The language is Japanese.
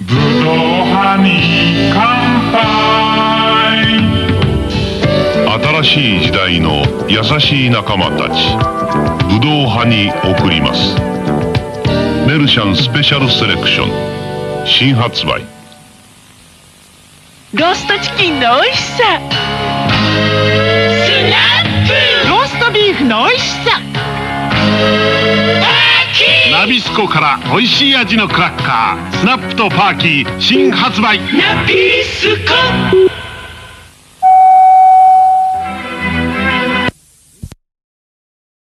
ぶどう派に乾杯。新しい時代の優しい仲間たち。ぶどう派に贈ります。メルシャンスペシャルセレクション。新発売。ローストチキンの美味しさ。スナップ。ローストビーフの美味しさ。ナビスコから美味しい味のクラッカー。スナップとパーキー新発売。ナビスコ。